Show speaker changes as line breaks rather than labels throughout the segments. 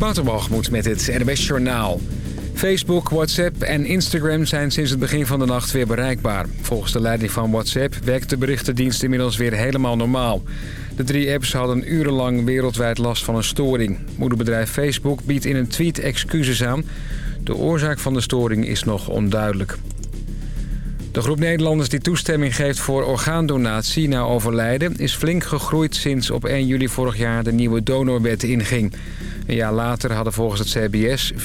Waterbalgemoed met het NWS Journaal. Facebook, WhatsApp en Instagram zijn sinds het begin van de nacht weer bereikbaar. Volgens de leiding van WhatsApp werkt de berichtendienst inmiddels weer helemaal normaal. De drie apps hadden urenlang wereldwijd last van een storing. Moederbedrijf Facebook biedt in een tweet excuses aan. De oorzaak van de storing is nog onduidelijk. De groep Nederlanders die toestemming geeft voor orgaandonatie na overlijden... is flink gegroeid sinds op 1 juli vorig jaar de nieuwe donorwet inging. Een jaar later hadden volgens het CBS 4,8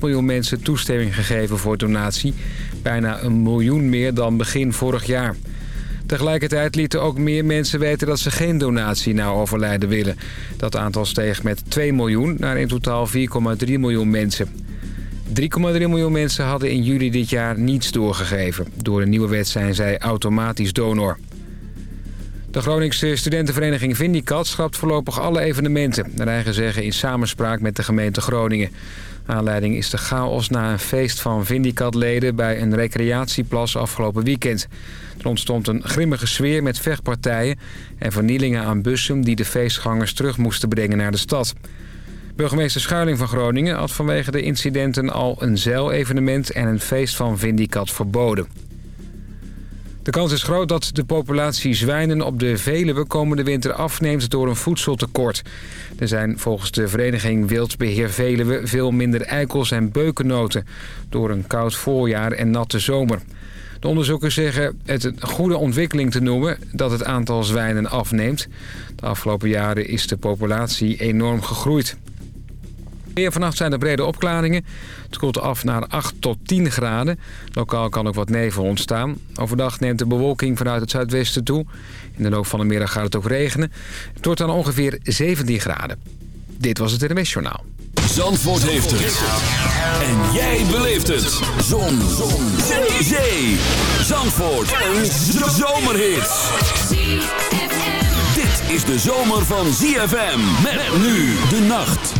miljoen mensen toestemming gegeven voor donatie. Bijna een miljoen meer dan begin vorig jaar. Tegelijkertijd lieten ook meer mensen weten dat ze geen donatie na overlijden willen. Dat aantal steeg met 2 miljoen naar in totaal 4,3 miljoen mensen. 3,3 miljoen mensen hadden in juli dit jaar niets doorgegeven. Door de nieuwe wet zijn zij automatisch donor. De Groningse studentenvereniging Vindicat schrapt voorlopig alle evenementen. Naar eigen zeggen in samenspraak met de gemeente Groningen. Aanleiding is de chaos na een feest van Vindicat-leden bij een recreatieplas afgelopen weekend. Er ontstond een grimmige sfeer met vechtpartijen en vernielingen aan bussen... die de feestgangers terug moesten brengen naar de stad. Burgemeester Schuiling van Groningen had vanwege de incidenten al een zeilevenement en een feest van Vindicat verboden. De kans is groot dat de populatie zwijnen op de Veluwe komende winter afneemt door een voedseltekort. Er zijn volgens de vereniging Wildbeheer Veluwe veel minder eikels en beukennoten door een koud voorjaar en natte zomer. De onderzoekers zeggen het een goede ontwikkeling te noemen dat het aantal zwijnen afneemt. De afgelopen jaren is de populatie enorm gegroeid. Weer vannacht zijn er brede opklaringen. Het koelt af naar 8 tot 10 graden. Lokaal kan ook wat nevel ontstaan. Overdag neemt de bewolking vanuit het zuidwesten toe. In de loop van de middag gaat het ook regenen. Het wordt dan ongeveer 17 graden. Dit was het NMS Journaal.
Zandvoort heeft het. En jij beleeft het. Zon. Zon. Zee. Zee. Zandvoort. Een zomerhit. Dit is de zomer van ZFM. Met nu de nacht.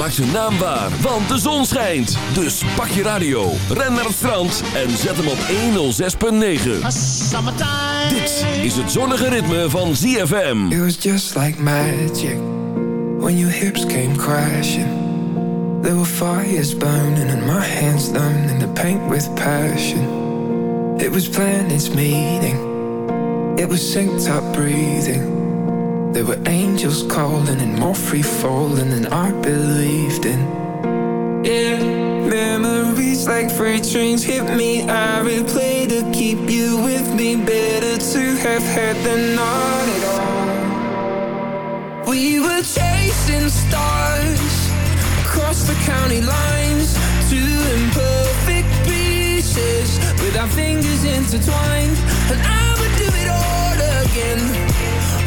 Maak zijn naam waar, want de zon schijnt. Dus pak je radio, ren naar het strand en zet hem op 106.9. Dit is het zonnige ritme van ZFM.
It was just like magic when your hips came crashing. There were fires burning and my hands in the paint with passion. It was planets meeting. It was synced up breathing. There were angels calling and more free falling than I believed in. Yeah, memories like freight trains hit me. I replay to keep you with me. Better to have had than not at all. We were chasing stars across the county lines, two imperfect pieces with our fingers intertwined, and I would do it all again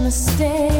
Mistakes.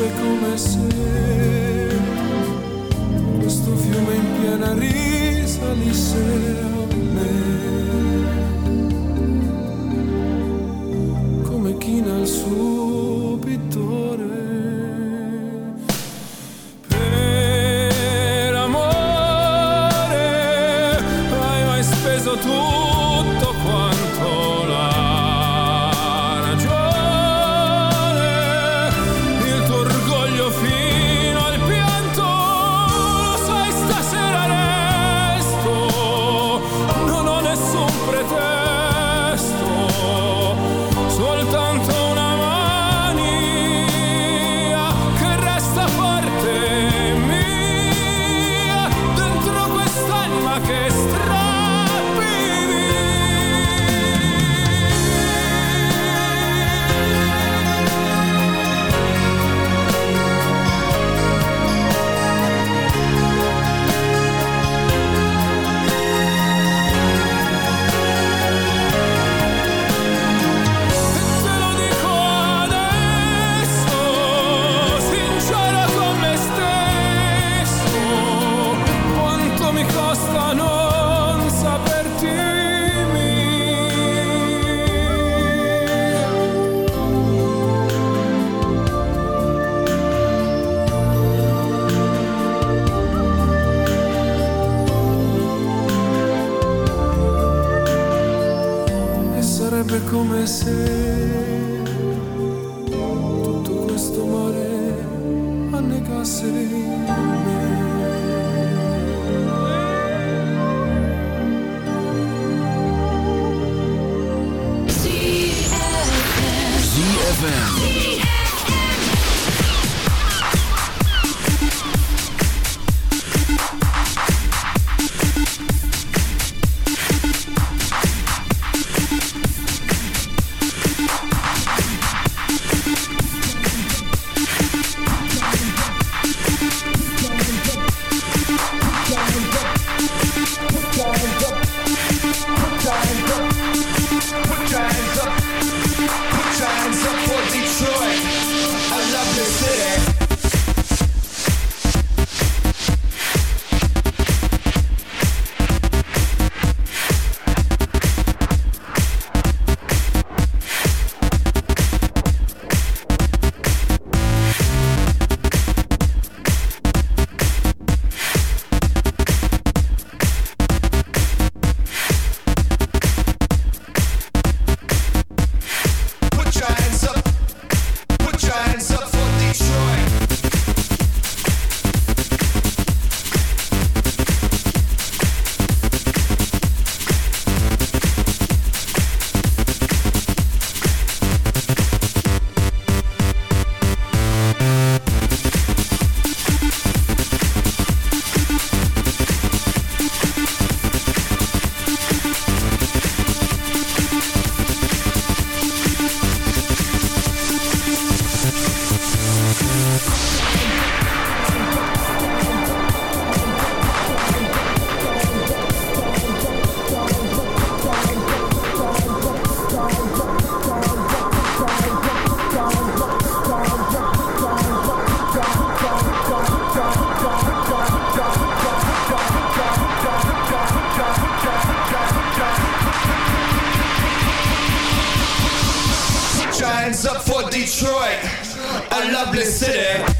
piange come se questo fiume in piena risalisse a me.
Detroit,
a
lovely city.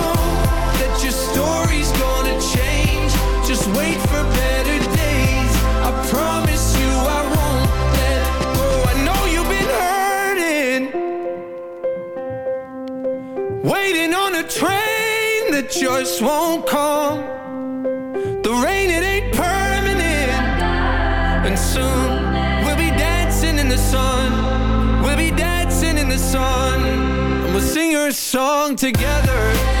story's gonna change. Just wait for better days. I promise you I won't let go. I know you've been hurting. Waiting on a train that just won't come. The rain, it ain't permanent. And soon we'll be dancing in the sun. We'll be dancing in the sun. And we'll sing your song together.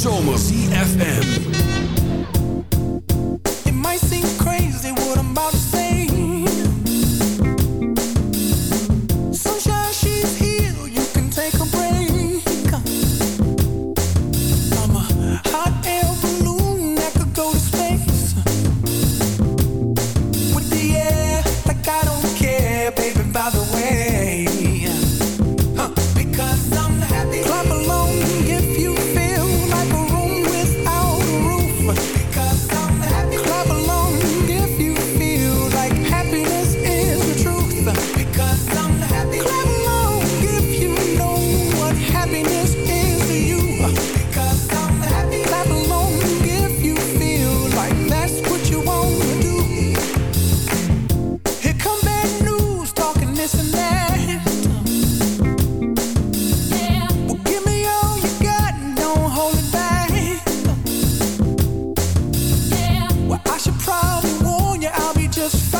Zomer. Just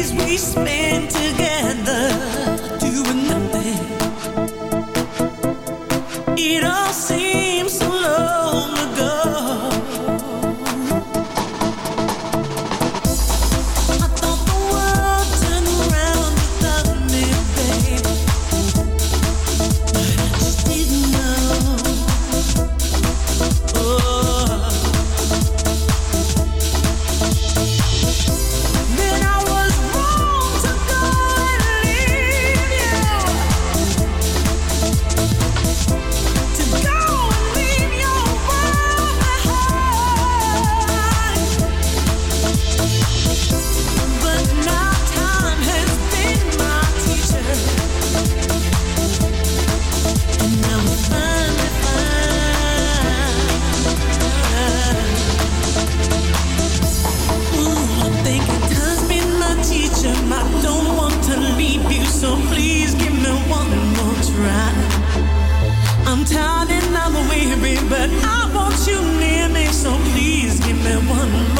days we spent together. want you
near me, so please give me one more.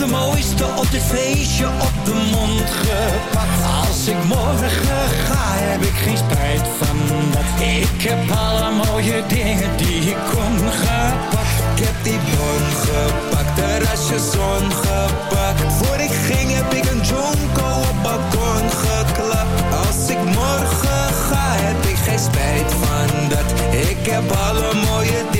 de mooiste op dit feestje op de mond gepakt. Als ik morgen ga, heb ik geen spijt van dat. Ik heb alle mooie dingen die ik kon gepakt. Ik heb die bon gepakt, de zon gepakt. Voor ik ging heb ik een jonko op balkon geklapt. Als ik morgen ga, heb ik geen spijt van dat. Ik heb alle mooie dingen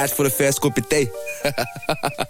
Tijd voor een vers kopje